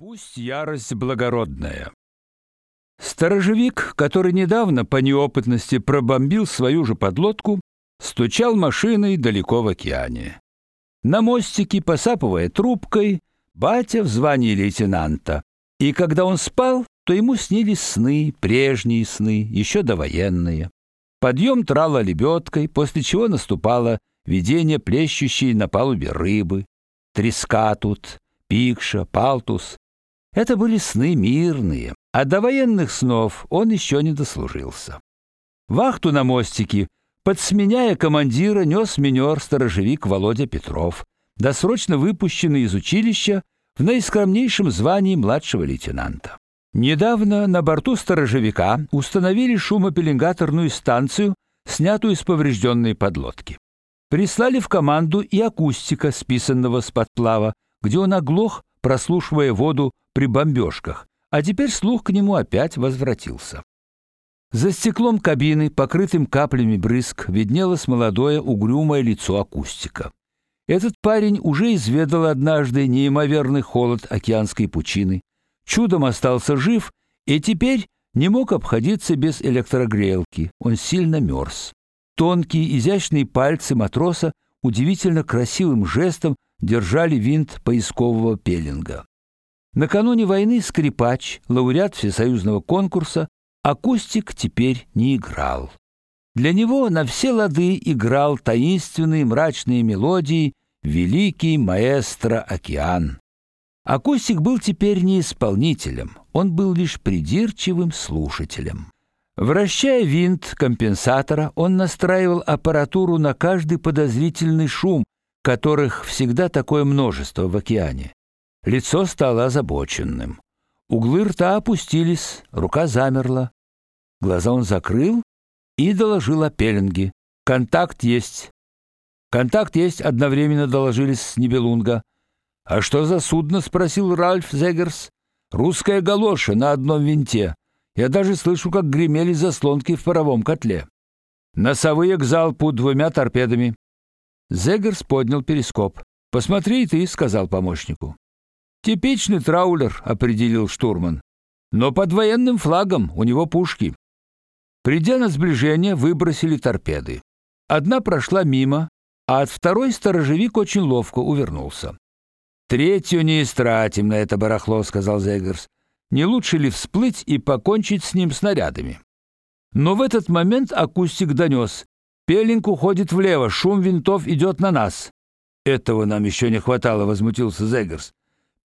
Пусть ярость благородная. Сторожевик, который недавно по неопытности пробомбил свою же подлодку, стучал машиной далеко в океане. На мостике, посапывая трубкой, батя в звании лейтенанта. И когда он спал, то ему снились сны, прежние сны, еще довоенные. Подъем трала лебедкой, после чего наступало видение плещущей на палубе рыбы, треска тут, пикша, палтус, это были сны мирные, а до военных снов он еще не дослужился. Вахту на мостике, подсменяя командира, нес минер-сторожевик Володя Петров, досрочно выпущенный из училища в наискромнейшем звании младшего лейтенанта. Недавно на борту сторожевика установили шумопеленгаторную станцию, снятую с поврежденной подлодки. Прислали в команду и акустика, списанного с подплава, где он оглох, прослушивая воду при бомбежках, а теперь слух к нему опять возвратился. За стеклом кабины, покрытым каплями брызг, виднелось молодое угрюмое лицо акустика. Этот парень уже изведал однажды неимоверный холод океанской пучины, чудом остался жив и теперь не мог обходиться без электрогрелки. Он сильно мерз. Тонкие изящные пальцы матроса удивительно красивым жестом держали винт поискового пеленга. Накануне войны скрипач, лауреат всесоюзного конкурса, акустик теперь не играл. Для него на все лады играл таинственные мрачные мелодии великий маэстро Океан. Акустик был теперь не исполнителем, он был лишь придирчивым слушателем. Вращая винт компенсатора, он настраивал аппаратуру на каждый подозрительный шум, которых всегда такое множество в океане. Лицо стало озабоченным. Углы рта опустились, рука замерла. Глаза он закрыл и доложил о пеленге. Контакт есть. Контакт есть, одновременно доложились с Нибелунга. А что за судно, спросил Ральф Зегерс. Русская галоша на одном винте. Я даже слышу, как гремели заслонки в паровом котле. Носовые к залпу двумя торпедами. Зегерс поднял перископ. "Посмотри ты", сказал помощнику. Типичный траулер, определил штурман. Но под военным флагом, у него пушки. Придя на сближение, выбросили торпеды. Одна прошла мимо, а от второй сторожевик очень ловко увернулся. Третью не истратим на это барахло, сказал Зегерс. Не лучше ли всплыть и покончить с ним снарядами? Но в этот момент акустик донес. Пелинг уходит влево, шум винтов идет на нас. Этого нам еще не хватало, возмутился Зегерс.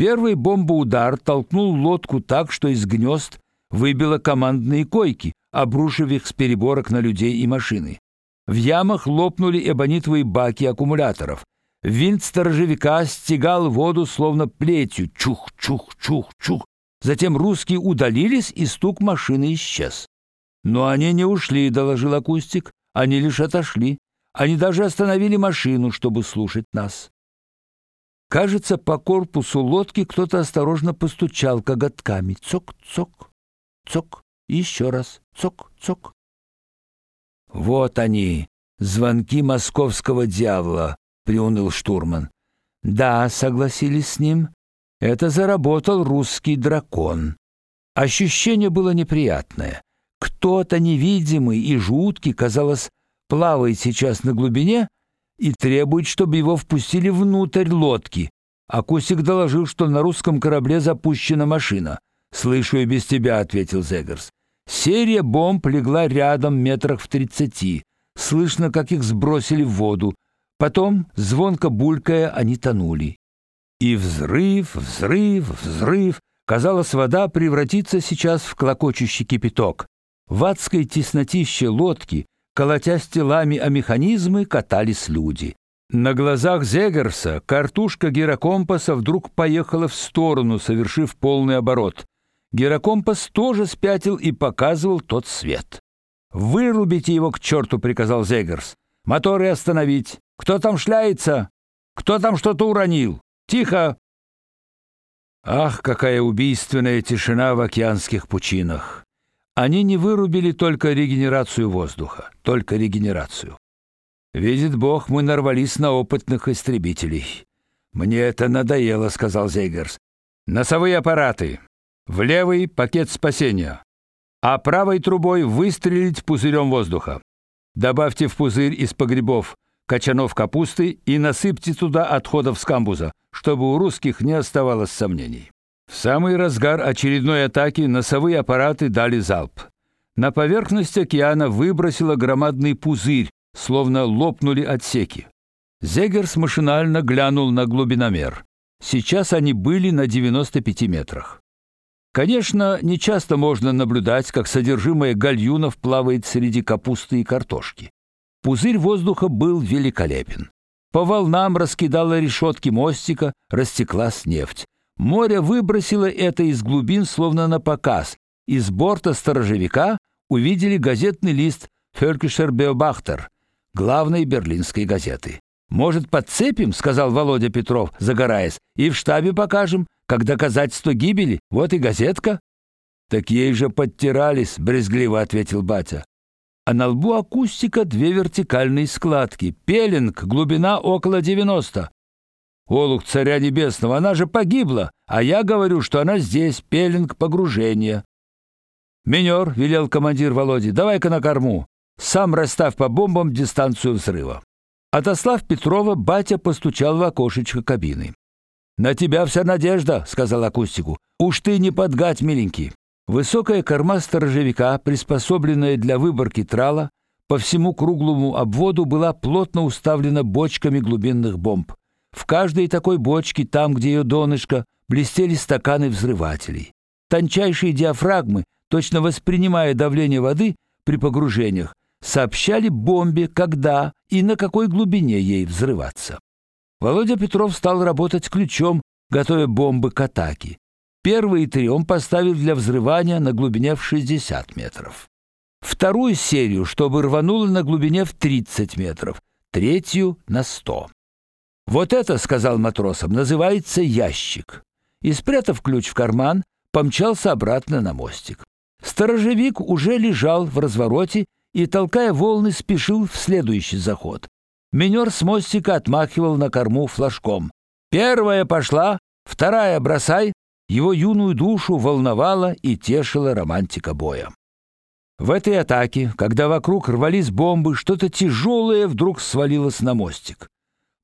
Первый бомбоудар толкнул лодку так, что из гнезд выбило командные койки, обрушив их с переборок на людей и машины. В ямах лопнули эбонитовые баки аккумуляторов. Винт сторожевика стегал воду словно плетью. Чух-чух-чух-чух. Затем русские удалились, и стук машины исчез. Но они не ушли, доложил акустик. Они лишь отошли. Они даже остановили машину, чтобы слушать нас. Кажется, по корпусу лодки кто-то осторожно постучал коготками. Цок-цок, цок, еще раз, цок-цок. Вот они, звонки московского дьявола, приуныл штурман. Да, согласились с ним. Это заработал русский дракон. Ощущение было неприятное. Кто-то невидимый и жуткий, казалось, плавает сейчас на глубине, и требует, чтобы его впустили внутрь лодки. А Кусик доложил, что на русском корабле запущена машина. «Слышу и без тебя», — ответил Зегерс. Серия бомб легла рядом метрах в тридцати. Слышно, как их сбросили в воду. Потом, звонко булькая, они тонули. И взрыв, взрыв, взрыв. Казалось, вода превратится сейчас в клокочущий кипяток. В адской теснотище лодки колотясь телами о механизмы, катались люди. На глазах Зегерса картушка гирокомпаса вдруг поехала в сторону, совершив полный оборот. Гирокомпас тоже спятил и показывал тот свет. «Вырубите его к черту!» — приказал Зегерс. «Моторы остановить! Кто там шляется? Кто там что-то уронил? Тихо!» Ах, какая убийственная тишина в океанских пучинах! Они не вырубили только регенерацию воздуха, только регенерацию. Видит Бог, мы нарвались на опытных истребителей. Мне это надоело, сказал Зейгерс. Носовые аппараты. В левый пакет спасения. А правой трубой выстрелить пузырем воздуха. Добавьте в пузырь из погребов качанов капусты и насыпьте туда отходов с камбуза, чтобы у русских не оставалось сомнений. В самый разгар очередной атаки носовые аппараты дали залп. На поверхность океана выбросило громадный пузырь, словно лопнули отсеки. Зегерс машинально глянул на глубиномер. Сейчас они были на 95 метрах. Конечно, не часто можно наблюдать, как содержимое гальюнов плавает среди капусты и картошки. Пузырь воздуха был великолепен. По волнам раскидала решетки мостика, растеклась нефть. Море выбросило это из глубин словно на показ. Из борта сторожевика увидели газетный лист Völkischer Beobachter, главной берлинской газеты. Может, подцепим, сказал Володя Петров, загораясь, и в штабе покажем, как доказательство гибели. Вот и газетка. Так ей же подтирались, брезгливо ответил батя. А на лбу акустика две вертикальные складки. Пеленг, глубина около 90. Олух царя небесного, она же погибла, а я говорю, что она здесь, пеленг погружения. Минер, велел командир Володи, давай-ка на корму. Сам расставь по бомбам дистанцию взрыва. Отослав Петрова, батя постучал в окошечко кабины. На тебя вся надежда, сказал акустику. Уж ты не подгать, миленький. Высокая корма сторожевика, приспособленная для выборки трала, по всему круглому обводу была плотно уставлена бочками глубинных бомб. В каждой такой бочке, там, где ее донышко, блестели стаканы взрывателей. Тончайшие диафрагмы, точно воспринимая давление воды при погружениях, сообщали бомбе, когда и на какой глубине ей взрываться. Володя Петров стал работать ключом, готовя бомбы к атаке. Первые три он поставил для взрывания на глубине в 60 метров. Вторую серию, чтобы рвануло на глубине в 30 метров, третью на 100. Вот это, сказал матросам, называется ящик. И спрятав ключ в карман, помчался обратно на мостик. Сторожевик уже лежал в развороте и, толкая волны, спешил в следующий заход. Минер с мостика отмахивал на корму флажком. Первая пошла, вторая бросай. Его юную душу волновала и тешила романтика боя. В этой атаке, когда вокруг рвались бомбы, что-то тяжелое вдруг свалилось на мостик.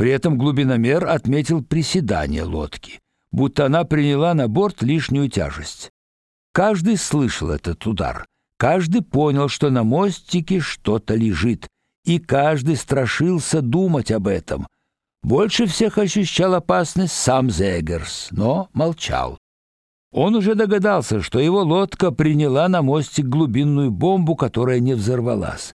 При этом глубиномер отметил приседание лодки, будто она приняла на борт лишнюю тяжесть. Каждый слышал этот удар. Каждый понял, что на мостике что-то лежит, и каждый страшился думать об этом. Больше всех ощущал опасность сам Зегерс, но молчал. Он уже догадался, что его лодка приняла на мостик глубинную бомбу, которая не взорвалась.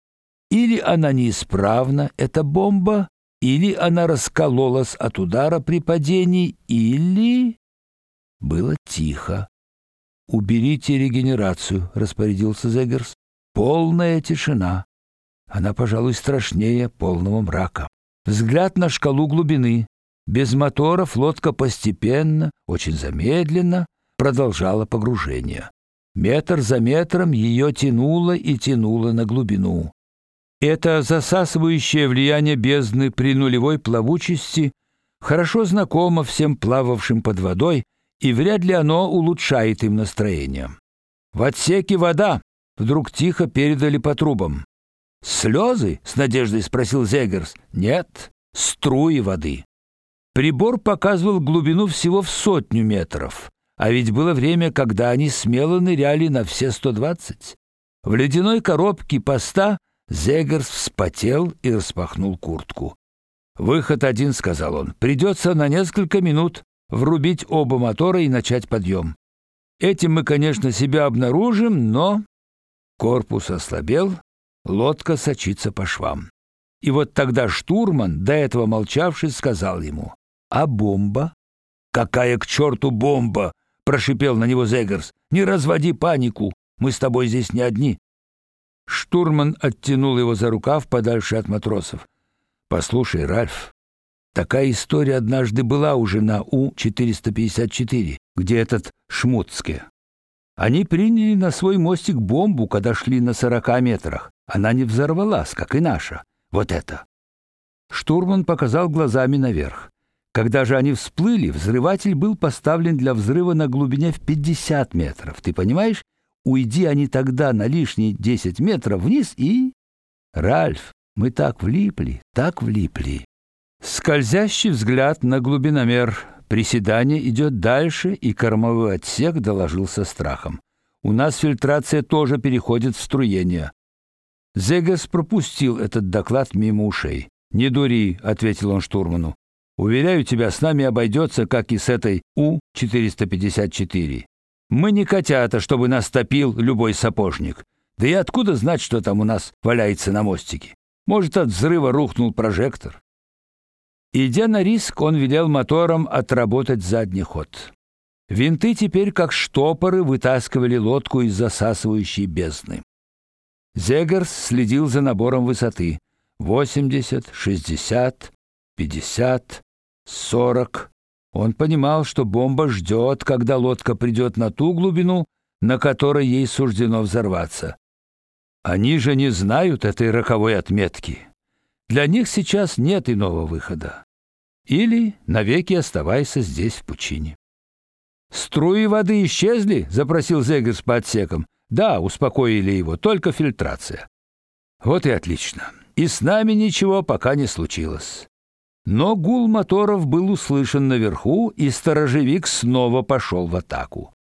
Или она неисправна, эта бомба, или она раскололась от удара при падении, или было тихо. Уберите регенерацию, распорядился Зегерс. Полная тишина. Она, пожалуй, страшнее полного мрака. Взгляд на шкалу глубины. Без моторов лодка постепенно, очень замедленно продолжала погружение. Метр за метром ее тянуло и тянуло на глубину. Это засасывающее влияние бездны при нулевой плавучести хорошо знакомо всем плававшим под водой и вряд ли оно улучшает им настроение. В отсеке вода, вдруг тихо передали по трубам. Слезы? с надеждой спросил Зегерс. Нет, струи воды. Прибор показывал глубину всего в сотню метров, а ведь было время, когда они смело ныряли на все 120. В ледяной коробке поста Зегерс вспотел и распахнул куртку. Выход один, сказал он. Придется на несколько минут врубить оба мотора и начать подъем. Этим мы, конечно, себя обнаружим, но корпус ослабел, лодка сочится по швам. И вот тогда штурман, до этого молчавший, сказал ему: "А бомба? Какая к черту бомба?" прошипел на него Зегерс. "Не разводи панику, мы с тобой здесь не одни". Штурман оттянул его за рукав подальше от матросов. "Послушай, Ральф, Такая история однажды была уже на У-454, где этот Шмуцке. Они приняли на свой мостик бомбу, когда шли на 40 метрах. Она не взорвалась, как и наша. Вот это. Штурман показал глазами наверх. Когда же они всплыли, взрыватель был поставлен для взрыва на глубине в 50 метров. Ты понимаешь? Уйди они тогда на лишние 10 метров вниз и... Ральф, мы так влипли, так влипли. Скользящий взгляд на глубиномер. Приседание идет дальше, и кормовой отсек доложил со страхом. У нас фильтрация тоже переходит в струение. Зегас пропустил этот доклад мимо ушей. "Не дури", ответил он штурману. "Уверяю тебя, с нами обойдется, как и с этой У-454. Мы не котята, чтобы нас топил любой сапожник. Да и откуда знать, что там у нас валяется на мостике? Может, от взрыва рухнул прожектор?" Идя на риск, он велел моторам отработать задний ход. Винты теперь как штопоры вытаскивали лодку из засасывающей бездны. Зегерс следил за набором высоты: 80, 60, 50, 40. Он понимал, что бомба ждет, когда лодка придет на ту глубину, на которой ей суждено взорваться. Они же не знают этой роковой отметки. Для них сейчас нет иного выхода. Или навеки оставайся здесь в пучине. Струи воды исчезли, запросил Зегерс по отсекам. Да, успокоили его, только фильтрация. Вот и отлично. И с нами ничего пока не случилось. Но гул моторов был услышан наверху, и сторожевик снова пошел в атаку.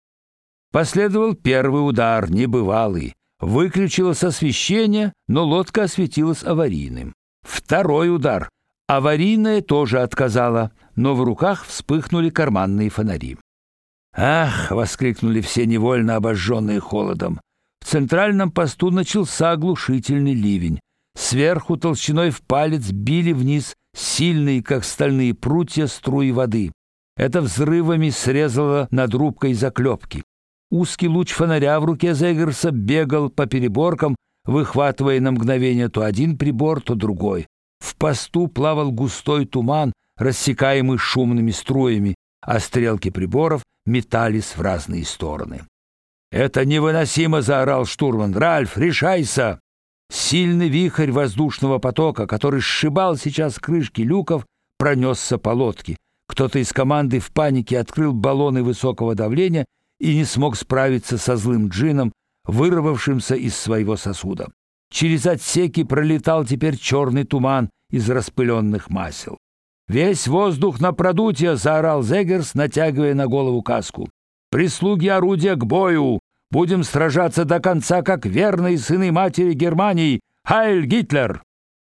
Последовал первый удар, небывалый. Выключилось освещение, но лодка осветилась аварийным. Второй удар. Аварийное тоже отказало, но в руках вспыхнули карманные фонари. «Ах!» — воскликнули все невольно обожженные холодом. В центральном посту начался оглушительный ливень. Сверху толщиной в палец били вниз сильные, как стальные прутья, струи воды. Это взрывами срезало над рубкой заклепки. Узкий луч фонаря в руке Зегерса бегал по переборкам, выхватывая на мгновение то один прибор, то другой. В посту плавал густой туман, рассекаемый шумными струями, а стрелки приборов метались в разные стороны. «Это невыносимо!» — заорал штурман. «Ральф, решайся!» Сильный вихрь воздушного потока, который сшибал сейчас крышки люков, пронесся по лодке. Кто-то из команды в панике открыл баллоны высокого давления и не смог справиться со злым джином, вырвавшимся из своего сосуда. Через отсеки пролетал теперь черный туман из распыленных масел. Весь воздух на продутье, заорал Зегерс, натягивая на голову каску. Прислуги орудия к бою. Будем сражаться до конца, как верные сыны матери Германии. Хайль Гитлер.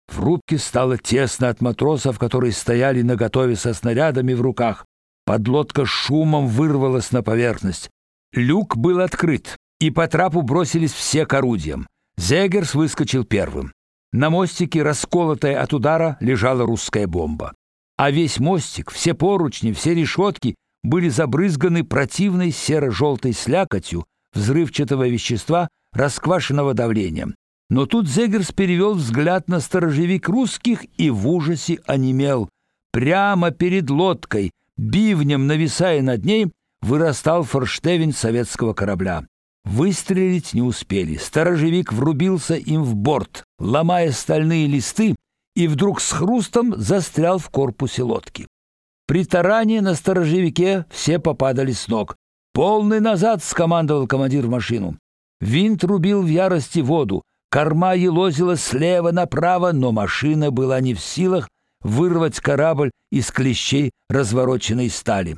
В рубке стало тесно от матросов, которые стояли наготове со снарядами в руках. Подлодка шумом вырвалась на поверхность. Люк был открыт и по трапу бросились все к орудиям. Зегерс выскочил первым. На мостике, расколотая от удара, лежала русская бомба. А весь мостик, все поручни, все решетки были забрызганы противной серо-желтой слякотью взрывчатого вещества, расквашенного давлением. Но тут Зегерс перевел взгляд на сторожевик русских и в ужасе онемел. Прямо перед лодкой, бивнем нависая над ней, вырастал форштевень советского корабля. Выстрелить не успели. Сторожевик врубился им в борт, ломая стальные листы, и вдруг с хрустом застрял в корпусе лодки. При таране на сторожевике все попадали с ног. «Полный назад!» — скомандовал командир в машину. Винт рубил в ярости воду, корма елозила слева направо, но машина была не в силах вырвать корабль из клещей развороченной стали.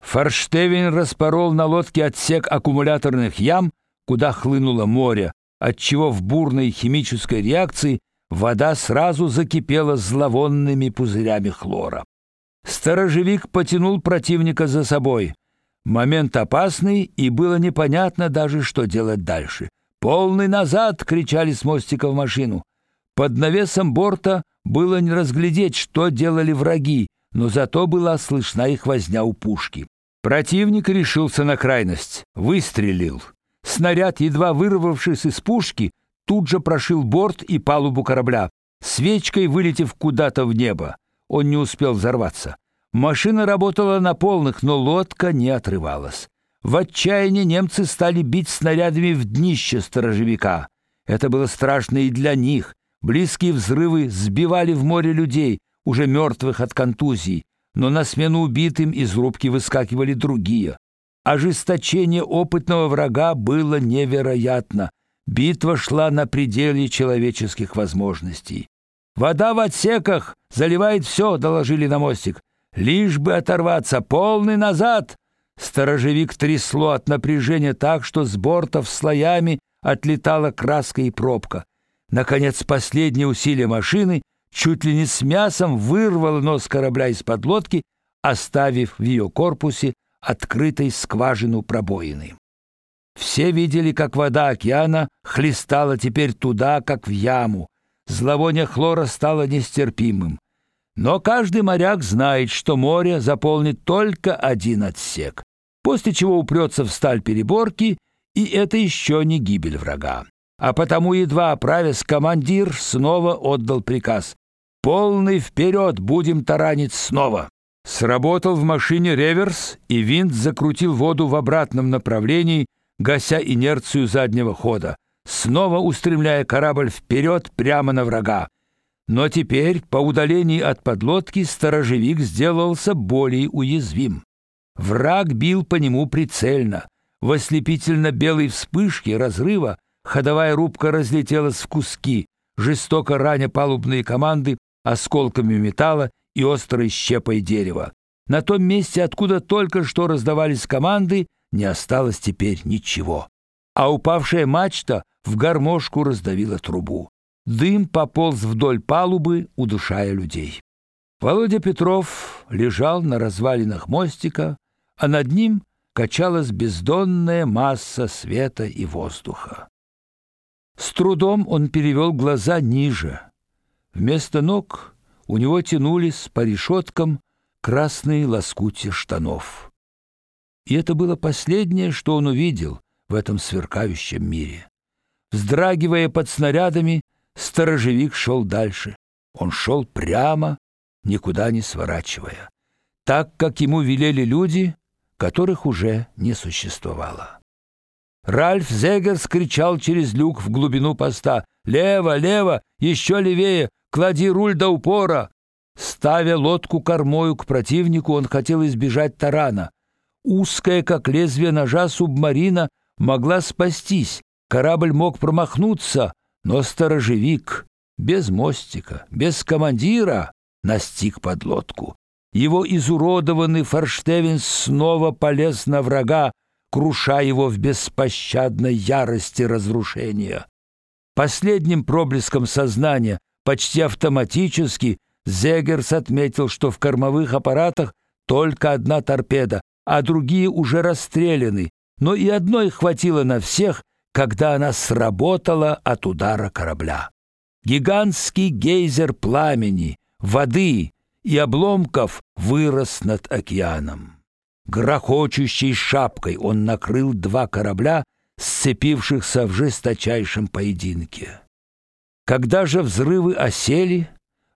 Форштевень распорол на лодке отсек аккумуляторных ям, куда хлынуло море, отчего в бурной химической реакции вода сразу закипела зловонными пузырями хлора. Сторожевик потянул противника за собой. Момент опасный, и было непонятно даже, что делать дальше. «Полный назад!» — кричали с мостика в машину. Под навесом борта было не разглядеть, что делали враги, но зато была слышна их возня у пушки. Противник решился на крайность, выстрелил. Снаряд, едва вырвавшись из пушки, тут же прошил борт и палубу корабля, свечкой вылетев куда-то в небо. Он не успел взорваться. Машина работала на полных, но лодка не отрывалась. В отчаянии немцы стали бить снарядами в днище сторожевика. Это было страшно и для них. Близкие взрывы сбивали в море людей, уже мертвых от контузий. но на смену убитым из рубки выскакивали другие. Ожесточение опытного врага было невероятно. Битва шла на пределе человеческих возможностей. Вода в отсеках заливает все, доложили на мостик. Лишь бы оторваться, полный назад. Сторожевик трясло от напряжения так, что с бортов слоями отлетала краска и пробка. Наконец, последнее усилие машины чуть ли не с мясом вырвало нос корабля из-под лодки, оставив в ее корпусе открытой скважину пробоины. Все видели, как вода океана хлестала теперь туда, как в яму. Зловоние хлора стало нестерпимым. Но каждый моряк знает, что море заполнит только один отсек, после чего упрется в сталь переборки, и это еще не гибель врага. А потому едва оправясь, командир снова отдал приказ: "Полный вперед, будем таранить снова". Сработал в машине реверс, и винт закрутил воду в обратном направлении, гася инерцию заднего хода, снова устремляя корабль вперед прямо на врага. Но теперь, по удалении от подлодки, сторожевик сделался более уязвим. Враг бил по нему прицельно. В ослепительно-белой вспышке разрыва ходовая рубка разлетелась в куски, жестоко раня палубные команды осколками металла и острой щепой дерева. На том месте, откуда только что раздавались команды, не осталось теперь ничего. А упавшая мачта в гармошку раздавила трубу. Дым пополз вдоль палубы, удушая людей. Володя Петров лежал на развалинах мостика, а над ним качалась бездонная масса света и воздуха. С трудом он перевел глаза ниже. Вместо ног у него тянулись по решеткам красные лоскутья штанов. И это было последнее, что он увидел в этом сверкающем мире. Вздрагивая под снарядами, Сторожевик шел дальше. Он шел прямо, никуда не сворачивая, так как ему велели люди, которых уже не существовало. Ральф Зегерс кричал через люк в глубину поста: "Лево, лево, еще левее, клади руль до упора!" Ставя лодку кормою к противнику, он хотел избежать тарана. Узкая, как лезвие ножа, субмарина могла спастись. Корабль мог промахнуться, но сторожевик без мостика, без командира настиг подлодку. Его изуродованный форштевень снова полез на врага, круша его в беспощадной ярости разрушения. Последним проблеском сознания, почти автоматически, Зегерс отметил, что в кормовых аппаратах только одна торпеда, а другие уже расстреляны, но и одной хватило на всех, когда она сработала от удара корабля. Гигантский гейзер пламени, воды и обломков вырос над океаном. Грохочущей шапкой он накрыл два корабля, сцепившихся в жесточайшем поединке. Когда же взрывы осели,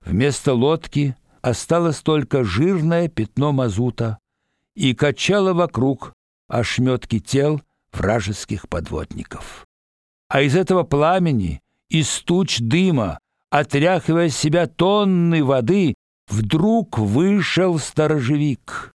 вместо лодки осталось только жирное пятно мазута и качало вокруг ошметки тел вражеских подводников. А из этого пламени, из туч дыма, отряхивая с себя тонны воды, вдруг вышел сторожевик.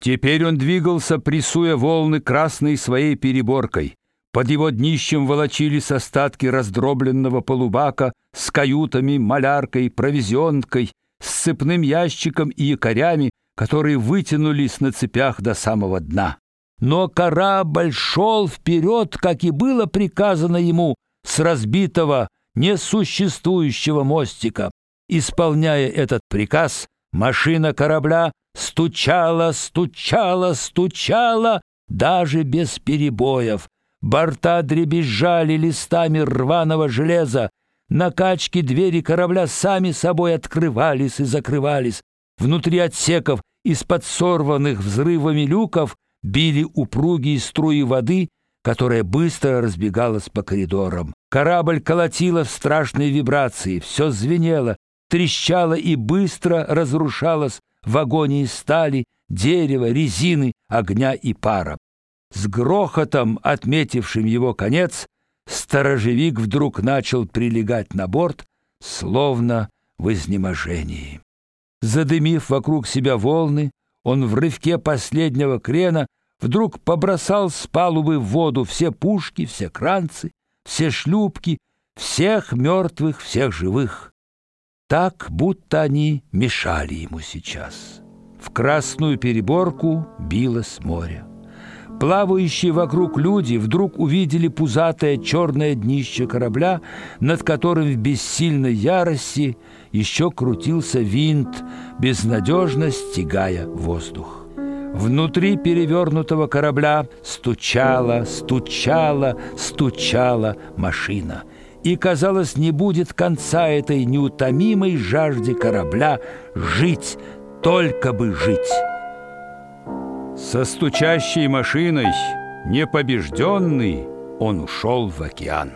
Теперь он двигался, прессуя волны красной своей переборкой. Под его днищем волочились остатки раздробленного полубака с каютами, маляркой, провизионкой, с цепным ящиком и якорями, которые вытянулись на цепях до самого дна но корабль шел вперед, как и было приказано ему с разбитого несуществующего мостика. Исполняя этот приказ, машина корабля стучала, стучала, стучала, даже без перебоев. Борта дребезжали листами рваного железа, на качке двери корабля сами собой открывались и закрывались. Внутри отсеков из-под сорванных взрывами люков били упругие струи воды, которая быстро разбегалась по коридорам. Корабль колотило в страшной вибрации, все звенело, трещало и быстро разрушалось в агонии стали, дерева, резины, огня и пара. С грохотом, отметившим его конец, сторожевик вдруг начал прилегать на борт, словно в изнеможении. Задымив вокруг себя волны, он в рывке последнего крена вдруг побросал с палубы в воду все пушки, все кранцы, все шлюпки, всех мертвых, всех живых. Так, будто они мешали ему сейчас. В красную переборку билось море. Плавающие вокруг люди вдруг увидели пузатое черное днище корабля, над которым в бессильной ярости еще крутился винт, безнадежно стягая воздух. Внутри перевернутого корабля стучала, стучала, стучала машина. И, казалось, не будет конца этой неутомимой жажде корабля жить, только бы жить. Со стучащей машиной, непобежденный, он ушел в океан.